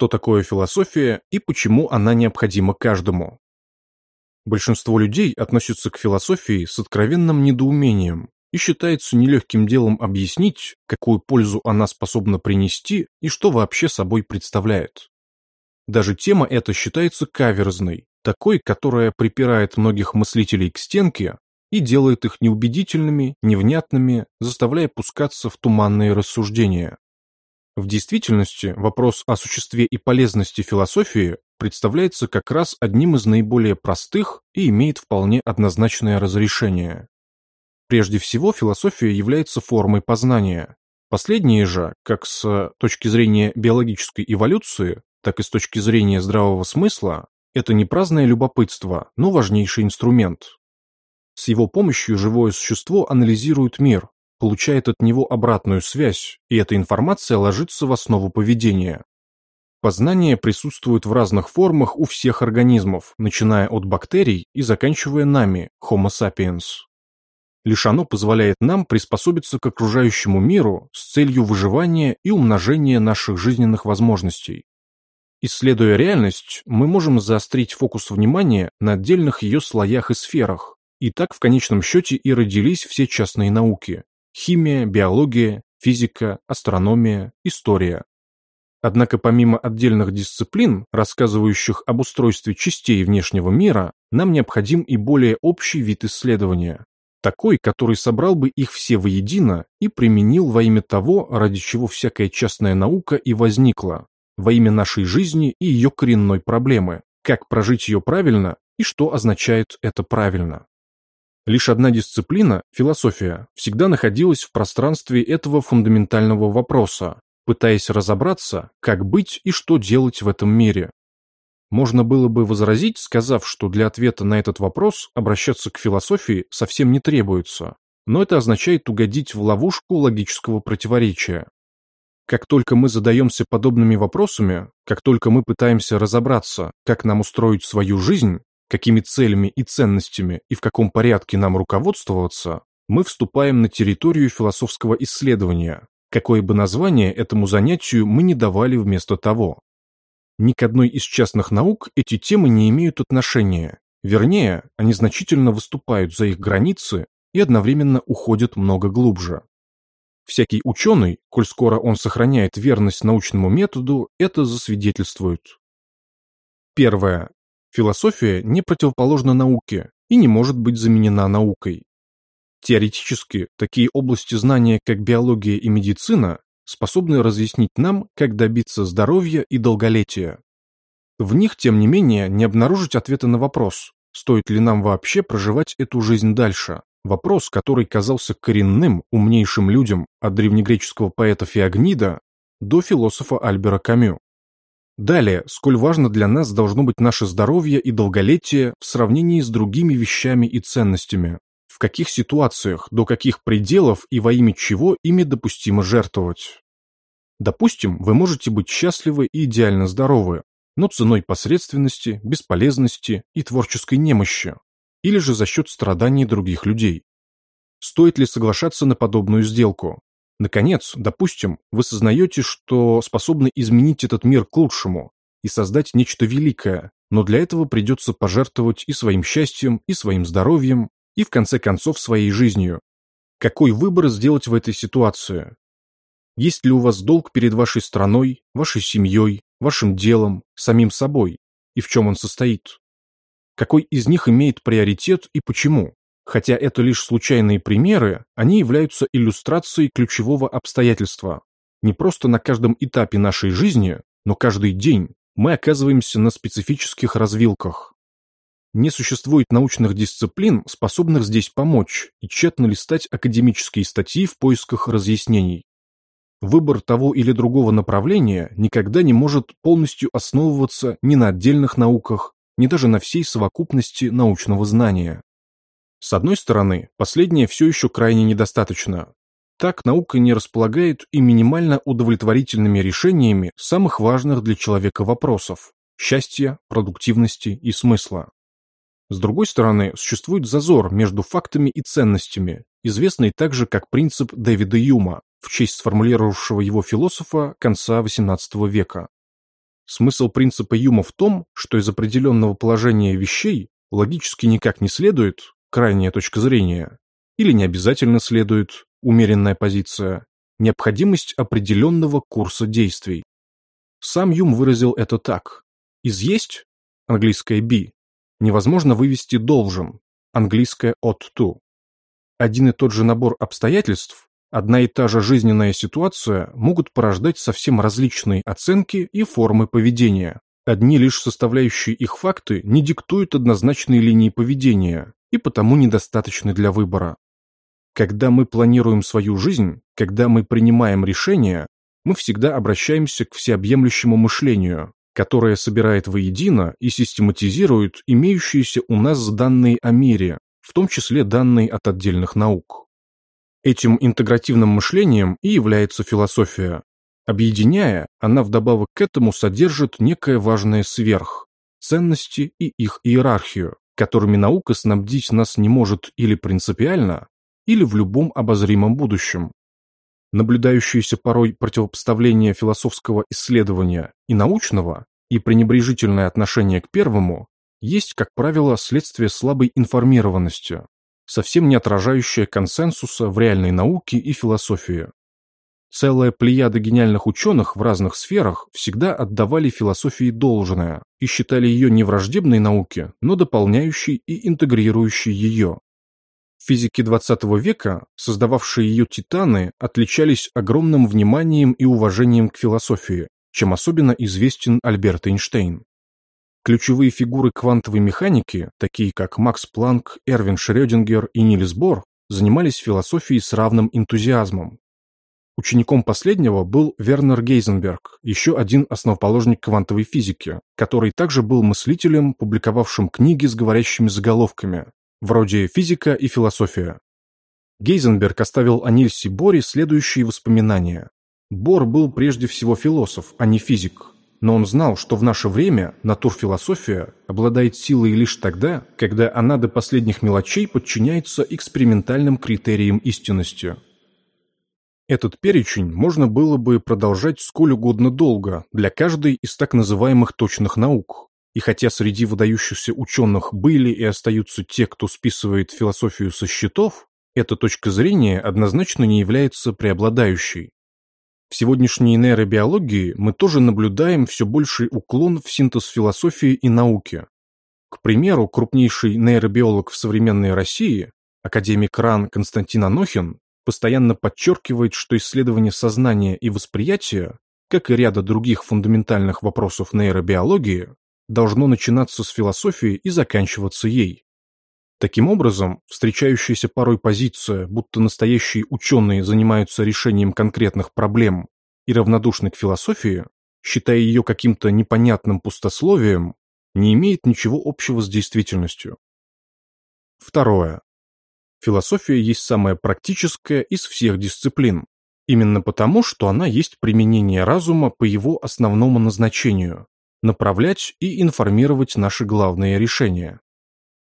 что такое философия и почему она необходима каждому. Большинство людей относятся к философии с откровенным недоумением и считается нелегким делом объяснить, какую пользу она способна принести и что вообще собой представляет. Даже тема эта считается каверзной, такой, которая припирает многих мыслителей к стенке и делает их неубедительными, невнятными, заставляя пускаться в туманные рассуждения. В действительности вопрос о существе и полезности философии представляется как раз одним из наиболее простых и имеет вполне однозначное разрешение. Прежде всего, философия является формой познания. Последнее же, как с точки зрения биологической эволюции, так и с точки зрения здравого смысла, это не праздное любопытство, но важнейший инструмент. С его помощью живое существо анализирует мир, получает от него обратную связь, и эта информация ложится в основу поведения. Познание присутствует в разных формах у всех организмов, начиная от бактерий и заканчивая нами, Homo sapiens. Лишь оно позволяет нам приспособиться к окружающему миру с целью выживания и умножения наших жизненных возможностей. Исследуя реальность, мы можем заострить фокус внимания на отдельных ее слоях и сферах, и так в конечном счете и родились все частные науки, химия, биология, физика, астрономия, история. Однако помимо отдельных дисциплин, рассказывающих об устройстве частей внешнего мира, нам необходим и более общий вид исследования. Такой, который собрал бы их все воедино и применил во имя того, ради чего всякая частная наука и возникла, во имя нашей жизни и ее коренной проблемы, как прожить ее правильно и что означает это правильно. Лишь одна дисциплина, философия, всегда находилась в пространстве этого фундаментального вопроса, пытаясь разобраться, как быть и что делать в этом мире. Можно было бы возразить, сказав, что для ответа на этот вопрос обращаться к философии совсем не требуется, но это означает угодить в ловушку логического противоречия. Как только мы задаемся подобными вопросами, как только мы пытаемся разобраться, как нам устроить свою жизнь, какими целями и ценностями и в каком порядке нам руководствоваться, мы вступаем на территорию философского исследования, какое бы название этому занятию мы не давали вместо того. Ни к одной из частных наук эти темы не имеют отношения, вернее, они значительно выступают за их границы и одновременно уходят много глубже. Всякий ученый, коль скоро он сохраняет верность научному методу, это засвидетельствует. Первое. Философия не противоположна науке и не может быть заменена наукой. Теоретически, такие области знания, как биология и медицина, способны разъяснить нам, как добиться здоровья и долголетия. В них, тем не менее, не обнаружить ответа на вопрос, стоит ли нам вообще проживать эту жизнь дальше. Вопрос, который казался коренным, умнейшим людям от древнегреческого поэта Феогнида до философа Альбера Камю. Далее, сколь важно для нас должно быть наше здоровье и долголетие в сравнении с другими вещами и ценностями. В каких ситуациях, до каких пределов и во имя чего ими допустимо жертвовать. Допустим, вы можете быть счастливы и идеально здоровы, но ценой посредственности, бесполезности и творческой немощи, или же за счет страданий других людей. Стоит ли соглашаться на подобную сделку? Наконец, допустим, вы сознаете, что способны изменить этот мир к лучшему и создать нечто великое, но для этого придется пожертвовать и своим счастьем, и своим здоровьем, и в конце концов своей жизнью. Какой выбор сделать в этой ситуации? Есть ли у вас долг перед вашей страной, вашей семьей, вашим делом, самим собой, и в чем он состоит? Какой из них имеет приоритет и почему? Хотя это лишь случайные примеры, они являются иллюстрацией ключевого обстоятельства. Не просто на каждом этапе нашей жизни, но каждый день мы оказываемся на специфических развилках. Не существует научных дисциплин, способных здесь помочь, и тщетно листать академические статьи в поисках разъяснений. Выбор того или другого направления никогда не может полностью основываться ни на отдельных науках, ни даже на всей совокупности научного знания. С одной стороны, последнее все еще крайне недостаточно. Так наука не располагает и минимально удовлетворительными решениями самых важных для человека вопросов – счастья, продуктивности и смысла. С другой стороны, существует зазор между фактами и ценностями, известный также как принцип Дэвида Юма, в честь сформулировавшего его философа конца XVIII века. Смысл принципа Юма в том, что из определенного положения вещей логически никак не следует крайняя точка зрения, или не обязательно следует умеренная позиция, необходимость определенного курса действий. Сам Юм выразил это так. Из «есть» английское «be» невозможно вывести «должен» английское «ought to». Один и тот же набор обстоятельств, одна и та же жизненная ситуация могут порождать совсем различные оценки и формы поведения. Одни лишь составляющие их факты не диктуют однозначные линии поведения и потому недостаточны для выбора. Когда мы планируем свою жизнь, когда мы принимаем решения, мы всегда обращаемся к всеобъемлющему мышлению, которое собирает воедино и систематизирует имеющиеся у нас данные о мире, в том числе данные от отдельных наук. Этим интегративным мышлением и является философия. Объединяя, она вдобавок к этому содержит некое важное сверх, ценности и их иерархию, которыми наука снабдить нас не может или принципиально, или в любом обозримом будущем. Наблюдающееся порой противопоставление философского исследования и научного и пренебрежительное отношение к первому есть, как правило, следствие слабой информированности, совсем не отражающее консенсуса в реальной науке и философии. Целая плеяда гениальных ученых в разных сферах всегда отдавали философии должное и считали ее не враждебной науке, но дополняющей и интегрирующей ее. Физики XX века, создававшие ее титаны, отличались огромным вниманием и уважением к философии, чем особенно известен Альберт Эйнштейн. Ключевые фигуры квантовой механики, такие как Макс Планк, Эрвин Шрёдингер и Нильс Бор, занимались философией с равным энтузиазмом. Учеником последнего был Вернер Гейзенберг, еще один основоположник квантовой физики, который также был мыслителем, публиковавшим книги с говорящими заголовками, вроде «Физика и философия». Гейзенберг оставил о Нильсе Боре следующие воспоминания. Бор был прежде всего философ, а не физик, но он знал, что в наше время натурфилософия обладает силой лишь тогда, когда она до последних мелочей подчиняется экспериментальным критериям истинности. Этот перечень можно было бы продолжать сколь угодно долго для каждой из так называемых точных наук. И хотя среди выдающихся ученых были и остаются те, кто списывает философию со счетов, эта точка зрения однозначно не является преобладающей. В сегодняшней нейробиологии мы тоже наблюдаем все больший уклон в синтез философии и науки. К примеру, крупнейший нейробиолог в современной России, академик РАН Константин Анохин, постоянно подчеркивает, что исследование сознания и восприятия, как и ряда других фундаментальных вопросов нейробиологии, должно начинаться с философии и заканчиваться ей. Таким образом, встречающаяся порой позиция, будто настоящие ученые занимаются решением конкретных проблем и равнодушны к философии, считая ее каким-то непонятным пустословием, не имеет ничего общего с действительностью. Второе. Философия есть самая практическая из всех дисциплин, именно потому, что она есть применение разума по его основному назначению – направлять и информировать наши главные решения.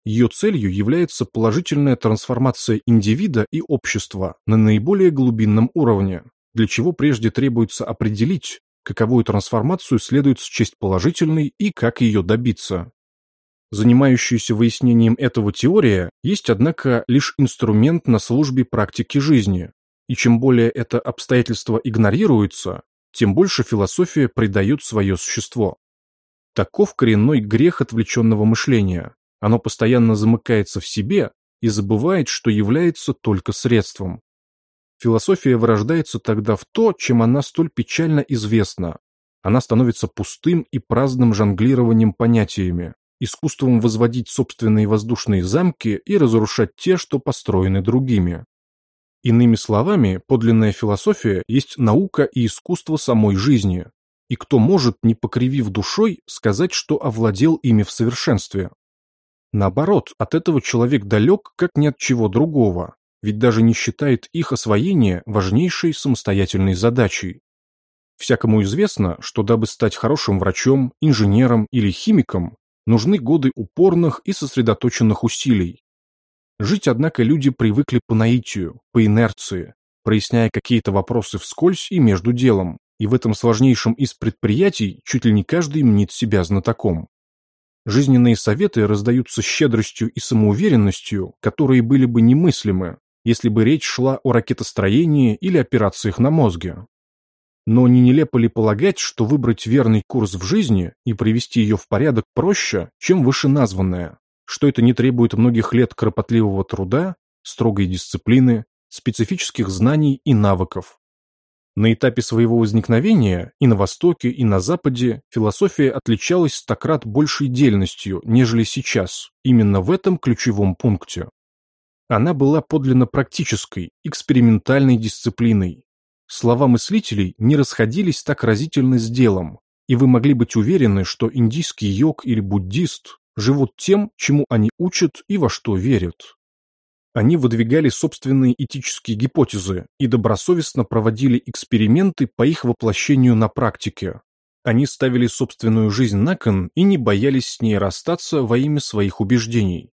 Ее целью является положительная трансформация индивида и общества на наиболее глубинном уровне, для чего прежде требуется определить, каковую трансформацию следует счесть положительной и как ее добиться. Занимающаяся выяснением этого теория есть, однако, лишь инструмент на службе практики жизни, и чем более это обстоятельство игнорируется, тем больше философия придает свое существо. Таков коренной грех отвлеченного мышления, оно постоянно замыкается в себе и забывает, что является только средством. Философия вырождается тогда в то, чем она столь печально известна. Она становится пустым и праздным жонглированием понятиями, искусством возводить собственные воздушные замки и разрушать те, что построены другими. Иными словами, подлинная философия есть наука и искусство самой жизни, и кто может, не покривив душой, сказать, что овладел ими в совершенстве. Наоборот, от этого человек далек, как ни от чего другого, ведь даже не считает их освоение важнейшей самостоятельной задачей. Всякому известно, что дабы стать хорошим врачом, инженером или химиком, нужны годы упорных и сосредоточенных усилий. Жить, однако, люди привыкли по наитию, по инерции, проясняя какие-то вопросы вскользь и между делом, и в этом сложнейшем из предприятий чуть ли не каждый мнит себя знатоком. Жизненные советы раздаются щедростью и самоуверенностью, которые были бы немыслимы, если бы речь шла о ракетостроении или операциях на мозге. Но не нелепо ли полагать, что выбрать верный курс в жизни и привести ее в порядок проще, чем вышеназванное, что это не требует многих лет кропотливого труда, строгой дисциплины, специфических знаний и навыков. На этапе своего возникновения и на Востоке, и на Западе философия отличалась стократ большей дельностью, нежели сейчас, именно в этом ключевом пункте. Она была подлинно практической, экспериментальной дисциплиной. Слова мыслителей не расходились так разительно с делом, и вы могли быть уверены, что индийский йог или буддист живут тем, чему они учат и во что верят. Они выдвигали собственные этические гипотезы и добросовестно проводили эксперименты по их воплощению на практике. Они ставили собственную жизнь на кон и не боялись с ней расстаться во имя своих убеждений.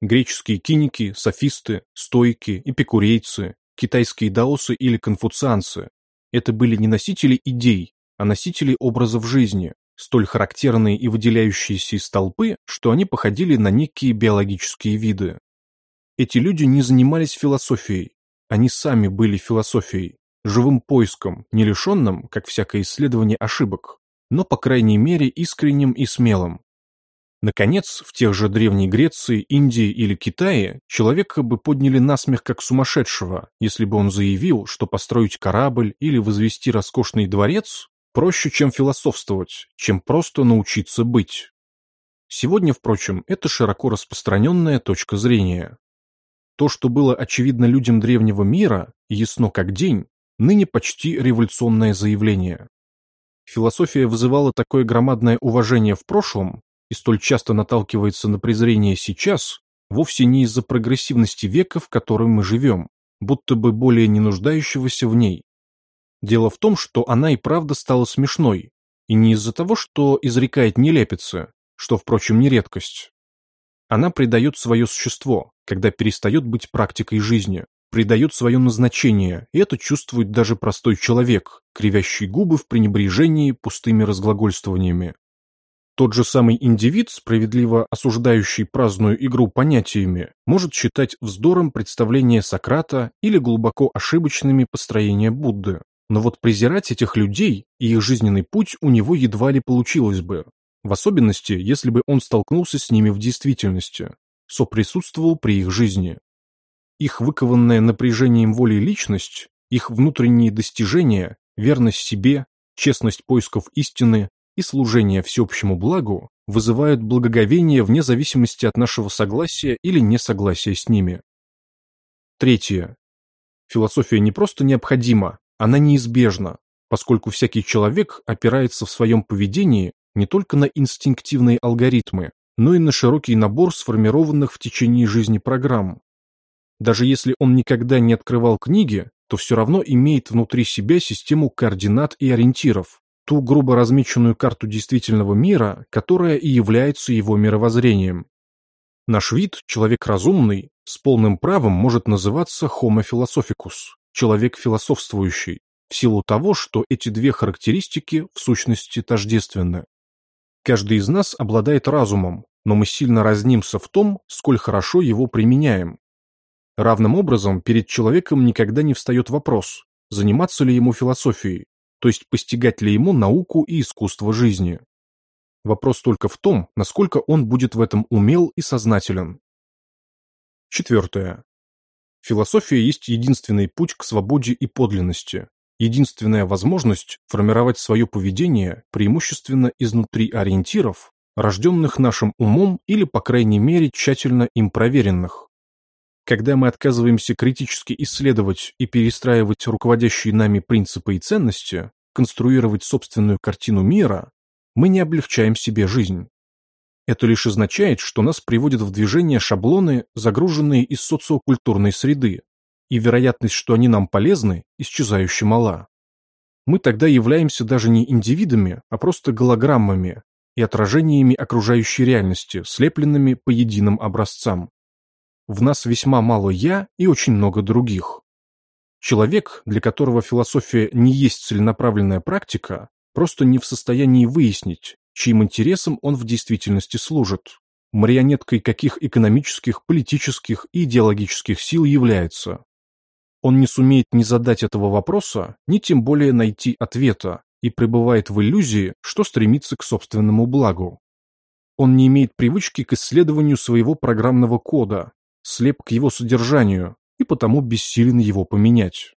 Греческие киники, софисты, стойки, эпикурейцы, китайские даосы или конфуцианцы – это были не носители идей, а носители образов жизни, столь характерные и выделяющиеся из толпы, что они походили на некие биологические виды. Эти люди не занимались философией, они сами были философией, живым поиском, не лишенным, как всякое исследование ошибок, но, по крайней мере, искренним и смелым. Наконец, в тех же Древней Греции, Индии или Китае человека бы подняли насмех как сумасшедшего, если бы он заявил, что построить корабль или возвести роскошный дворец проще, чем философствовать, чем просто научиться быть. Сегодня, впрочем, это широко распространенная точка зрения. То, что было очевидно людям древнего мира, ясно как день, ныне почти революционное заявление. Философия вызывала такое громадное уважение в прошлом, и столь часто наталкивается на презрение сейчас, вовсе не из-за прогрессивности века, в котором мы живем, будто бы более не нуждающегося в ней. Дело в том, что она и правда стала смешной, и не из-за того, что изрекает нелепицы, что, впрочем, не редкость. Она придает свое существо, когда перестает быть практикой жизни, придает свое назначение, и это чувствует даже простой человек, кривящий губы в пренебрежении пустыми разглагольствованиями. Тот же самый индивид, справедливо осуждающий праздную игру понятиями, может считать вздором представления Сократа или глубоко ошибочными построения Будды. Но вот презирать этих людей и их жизненный путь у него едва ли получилось бы. В особенности, если бы он столкнулся с ними в действительности, соприсутствовал при их жизни. Их выкованная напряжением воли личность, их внутренние достижения, верность себе, честность поисков истины, и служение всеобщему благу вызывают благоговение вне зависимости от нашего согласия или несогласия с ними. Третье. Философия не просто необходима, она неизбежна, поскольку всякий человек опирается в своем поведении не только на инстинктивные алгоритмы, но и на широкий набор сформированных в течение жизни программ. Даже если он никогда не открывал книги, то все равно имеет внутри себя систему координат и ориентиров, ту грубо размеченную карту действительного мира, которая и является его мировоззрением. Наш вид, человек разумный, с полным правом может называться Homo philosophicus, человек философствующий, в силу того, что эти две характеристики в сущности тождественны. Каждый из нас обладает разумом, но мы сильно разнимся в том, сколь хорошо его применяем. Равным образом перед человеком никогда не встает вопрос, заниматься ли ему философией, то есть постигать ли ему науку и искусство жизни. Вопрос только в том, насколько он будет в этом умел и сознателен. Четвертое. Философия есть единственный путь к свободе и подлинности, единственная возможность формировать свое поведение преимущественно изнутри ориентиров, рожденных нашим умом или, по крайней мере, тщательно им проверенных. Когда мы отказываемся критически исследовать и перестраивать руководящие нами принципы и ценности, конструировать собственную картину мира, мы не облегчаем себе жизнь. Это лишь означает, что нас приводят в движение шаблоны, загруженные из социокультурной среды, и вероятность, что они нам полезны, исчезающе мала. Мы тогда являемся даже не индивидами, а просто голограммами и отражениями окружающей реальности, слепленными по единым образцам. В нас весьма мало «я» и очень много других. Человек, для которого философия не есть целенаправленная практика, просто не в состоянии выяснить, чьим интересам он в действительности служит, марионеткой каких экономических, политических и идеологических сил является. Он не сумеет ни задать этого вопроса, ни тем более найти ответа, и пребывает в иллюзии, что стремится к собственному благу. Он не имеет привычки к исследованию своего программного кода, слеп к его содержанию и потому бессилен его поменять.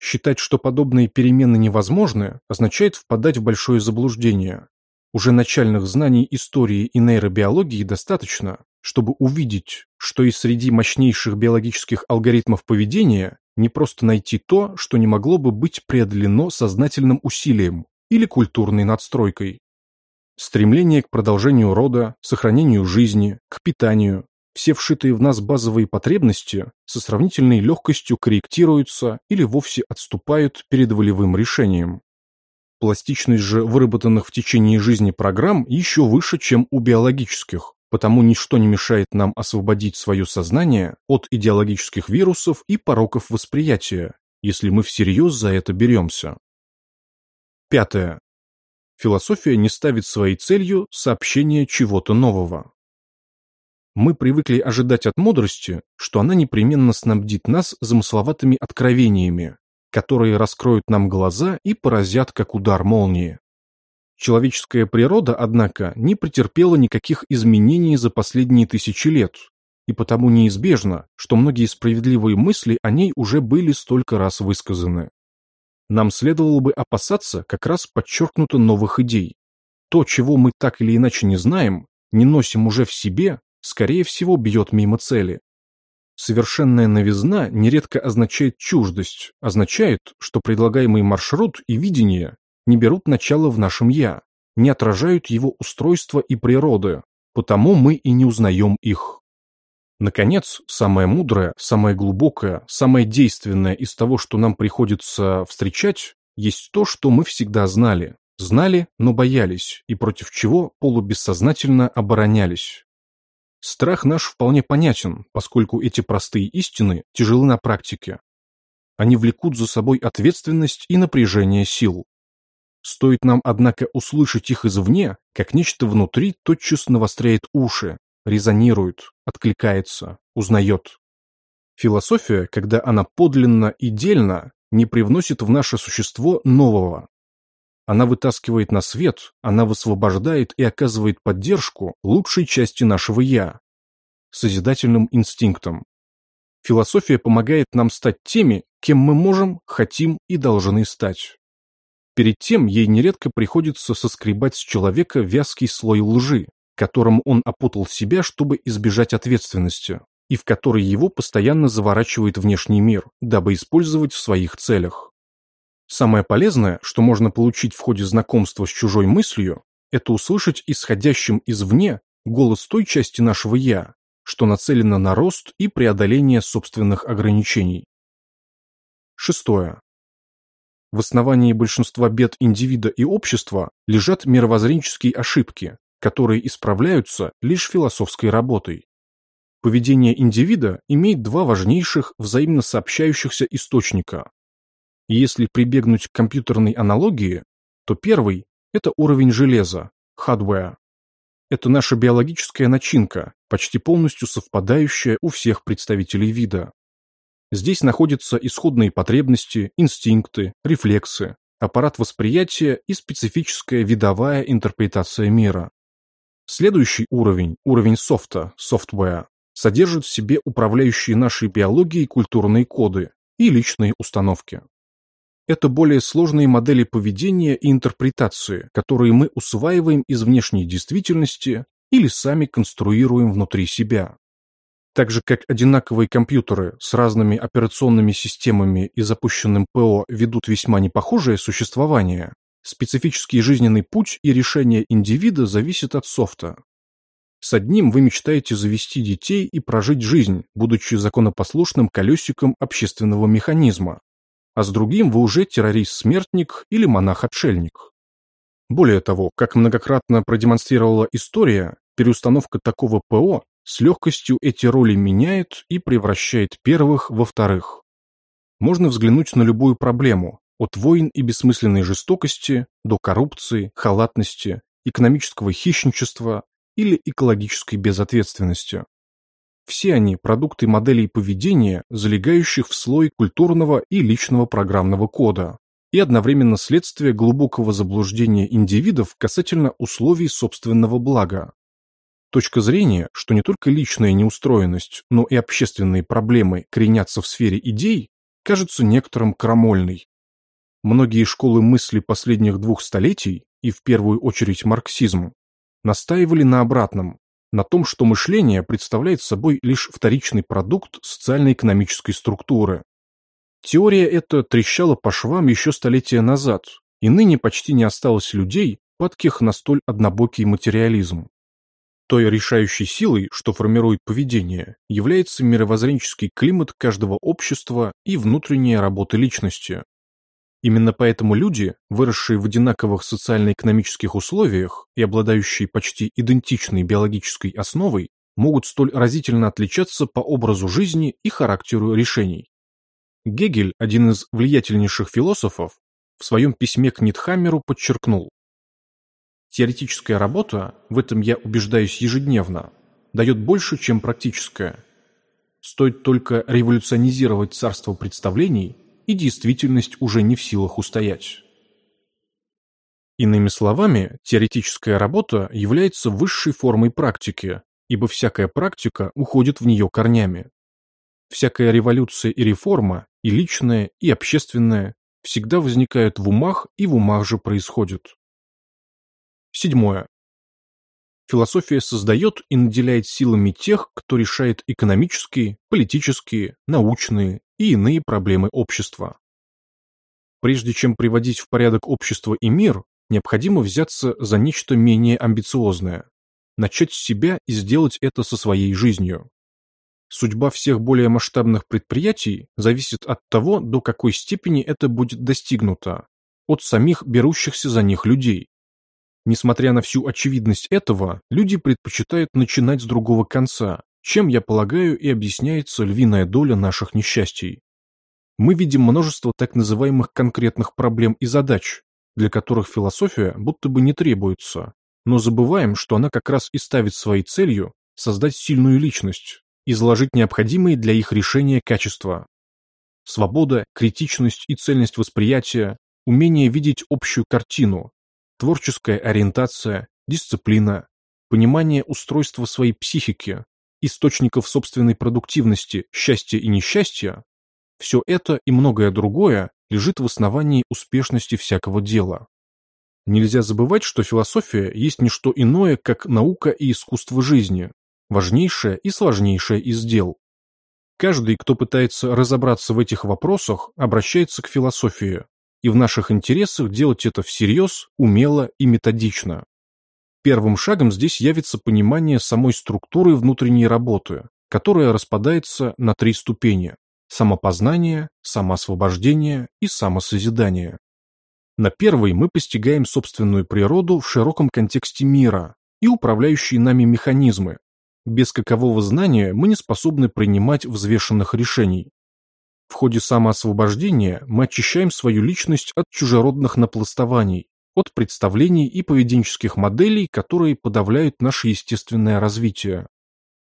Считать, что подобные перемены невозможны, означает впадать в большое заблуждение. Уже начальных знаний истории и нейробиологии достаточно, чтобы увидеть, что и среди мощнейших биологических алгоритмов поведения не просто найти то, что не могло бы быть преодолено сознательным усилием или культурной надстройкой. Стремление к продолжению рода, сохранению жизни, к питанию, все вшитые в нас базовые потребности со сравнительной легкостью корректируются или вовсе отступают перед волевым решением. Пластичность же выработанных в течение жизни программ еще выше, чем у биологических, потому ничто не мешает нам освободить свое сознание от идеологических вирусов и пороков восприятия, если мы всерьез за это беремся. Пятое. Философия не ставит своей целью сообщение чего-то нового. Мы привыкли ожидать от мудрости, что она непременно снабдит нас замысловатыми откровениями, которые раскроют нам глаза и поразят, как удар молнии. Человеческая природа, однако, не претерпела никаких изменений за последние тысячи лет, и потому неизбежно, что многие справедливые мысли о ней уже были столько раз высказаны. Нам следовало бы опасаться как раз подчеркнуто новых идей. То, чего мы так или иначе не знаем, не носим уже в себе, скорее всего, бьет мимо цели. Совершенная новизна нередко означает чуждость, означает, что предлагаемый маршрут и видение не берут начало в нашем «я», не отражают его устройство и природы, потому мы и не узнаем их. Наконец, самое мудрое, самое глубокое, самое действенное из того, что нам приходится встречать, есть то, что мы всегда знали. Знали, но боялись, и против чего полубессознательно оборонялись. Страх наш вполне понятен, поскольку эти простые истины тяжелы на практике. Они влекут за собой ответственность и напряжение сил. Стоит нам, однако, услышать их извне, как нечто внутри тотчас навостряет уши, резонирует, откликается, узнает. Философия, когда она подлинна и дельна, не привносит в наше существо нового, она вытаскивает на свет, она высвобождает и оказывает поддержку лучшей части нашего «я» – созидательным инстинктом. Философия помогает нам стать теми, кем мы можем, хотим и должны стать. Перед тем ей нередко приходится соскребать с человека вязкий слой лжи, которым он опутал себя, чтобы избежать ответственности, и в который его постоянно заворачивает внешний мир, дабы использовать в своих целях. Самое полезное, что можно получить в ходе знакомства с чужой мыслью, это услышать исходящим извне голос той части нашего «я», что нацелено на рост и преодоление собственных ограничений. Шестое. В основании большинства бед индивида и общества лежат мировоззренческие ошибки, которые исправляются лишь философской работой. Поведение индивида имеет два важнейших взаимно сообщающихся источника если прибегнуть к компьютерной аналогии, то первый – это уровень железа, hardware. Это наша биологическая начинка, почти полностью совпадающая у всех представителей вида. Здесь находятся исходные потребности, инстинкты, рефлексы, аппарат восприятия и специфическая видовая интерпретация мира. Следующий уровень, уровень софта, software, содержит в себе управляющие нашей биологией культурные коды и личные установки. Это более сложные модели поведения и интерпретации, которые мы усваиваем из внешней действительности или сами конструируем внутри себя. Так же, как одинаковые компьютеры с разными операционными системами и запущенным ПО ведут весьма непохожее существование, специфический жизненный путь и решение индивида зависят от софта. С одним вы мечтаете завести детей и прожить жизнь, будучи законопослушным колесиком общественного механизма, а с другим вы уже террорист-смертник или монах-отшельник. Более того, как многократно продемонстрировала история, переустановка такого ПО с легкостью эти роли меняет и превращает первых во вторых. можно взглянуть на любую проблему, от войн и бессмысленной жестокости до коррупции, халатности, экономического хищничества или экологической безответственности. Все они – продукты моделей поведения, залегающих в слой культурного и личного программного кода, и одновременно следствие глубокого заблуждения индивидов касательно условий собственного блага. Точка зрения, что не только личная неустроенность, но и общественные проблемы коренятся в сфере идей, кажется некоторым крамольной. Многие школы мысли последних двух столетий, и в первую очередь марксизм, настаивали на обратном, на том, что мышление представляет собой лишь вторичный продукт социально-экономической структуры, Теория эта трещала по швам еще столетия назад, и ныне почти не осталось людей, падких на столь однобокий материализм. Той решающей силой, что формирует поведение, является мировоззренческий климат каждого общества и внутренняя работа личности. Именно поэтому люди, выросшие в одинаковых социально-экономических условиях и обладающие почти идентичной биологической основой, могут столь разительно отличаться по образу жизни и характеру решений. Гегель, один из влиятельнейших философов, в своем письме к Нитхаммеру подчеркнул «Теоретическая работа, в этом я убеждаюсь ежедневно, дает больше, чем практическая. Стоит только революционизировать царство представлений, и действительность уже не в силах устоять». Иными словами, теоретическая работа является высшей формой практики, ибо всякая практика уходит в нее корнями. Всякая революция и реформа, и личная, и общественная, всегда возникают в умах и в умах же происходят. Седьмое. Философия создает и наделяет силами тех, кто решает экономические, политические, научные и иные проблемы общества. Прежде чем приводить в порядок общество и мир, необходимо взяться за нечто менее амбициозное, начать с себя и сделать это со своей жизнью. Судьба всех более масштабных предприятий зависит от того, до какой степени это будет достигнуто, от самих берущихся за них людей. Несмотря на всю очевидность этого, люди предпочитают начинать с другого конца, чем, я полагаю, и объясняется львиная доля наших несчастий. Мы видим множество так называемых конкретных проблем и задач, для которых философия будто бы не требуется, но забываем, что она как раз и ставит своей целью создать сильную личность, изложить необходимые для их решения качества. Свобода, критичность и цельность восприятия, умение видеть общую картину, творческая ориентация, дисциплина, понимание устройства своей психики, источников собственной продуктивности, счастья и несчастья, все это и многое другое лежит в основании успешности всякого дела. Нельзя забывать, что философия есть не что иное, как наука и искусство жизни, важнейшее и сложнейшее из дел. Каждый, кто пытается разобраться в этих вопросах, обращается к философии, и в наших интересах делать это всерьез, умело и методично. Первым шагом здесь явится понимание самой структуры внутренней работы, которая распадается на три ступени – самопознание, самоосвобождение и самосозидание. На первой мы постигаем собственную природу в широком контексте мира и управляющие нами механизмы, без какового знания мы не способны принимать взвешенных решений. В ходе самоосвобождения мы очищаем свою личность от чужеродных напластований, от представлений и поведенческих моделей, которые подавляют наше естественное развитие.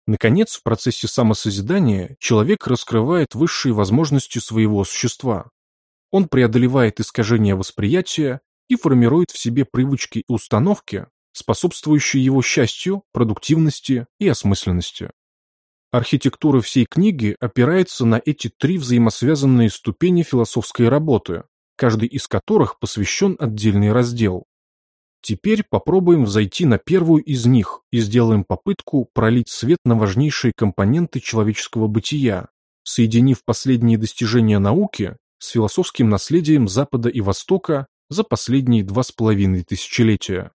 Наконец, в процессе самосозидания человек раскрывает высшие возможности своего существа. Он преодолевает искажения восприятия и формирует в себе привычки и установки, способствующие его счастью, продуктивности и осмысленности. Архитектура всей книги опирается на эти три взаимосвязанные ступени философской работы, каждый из которых посвящен отдельный раздел. Теперь попробуем взойти на первую из них и сделаем попытку пролить свет на важнейшие компоненты человеческого бытия, соединив последние достижения науки с философским наследием Запада и Востока за последние два с половиной тысячелетия.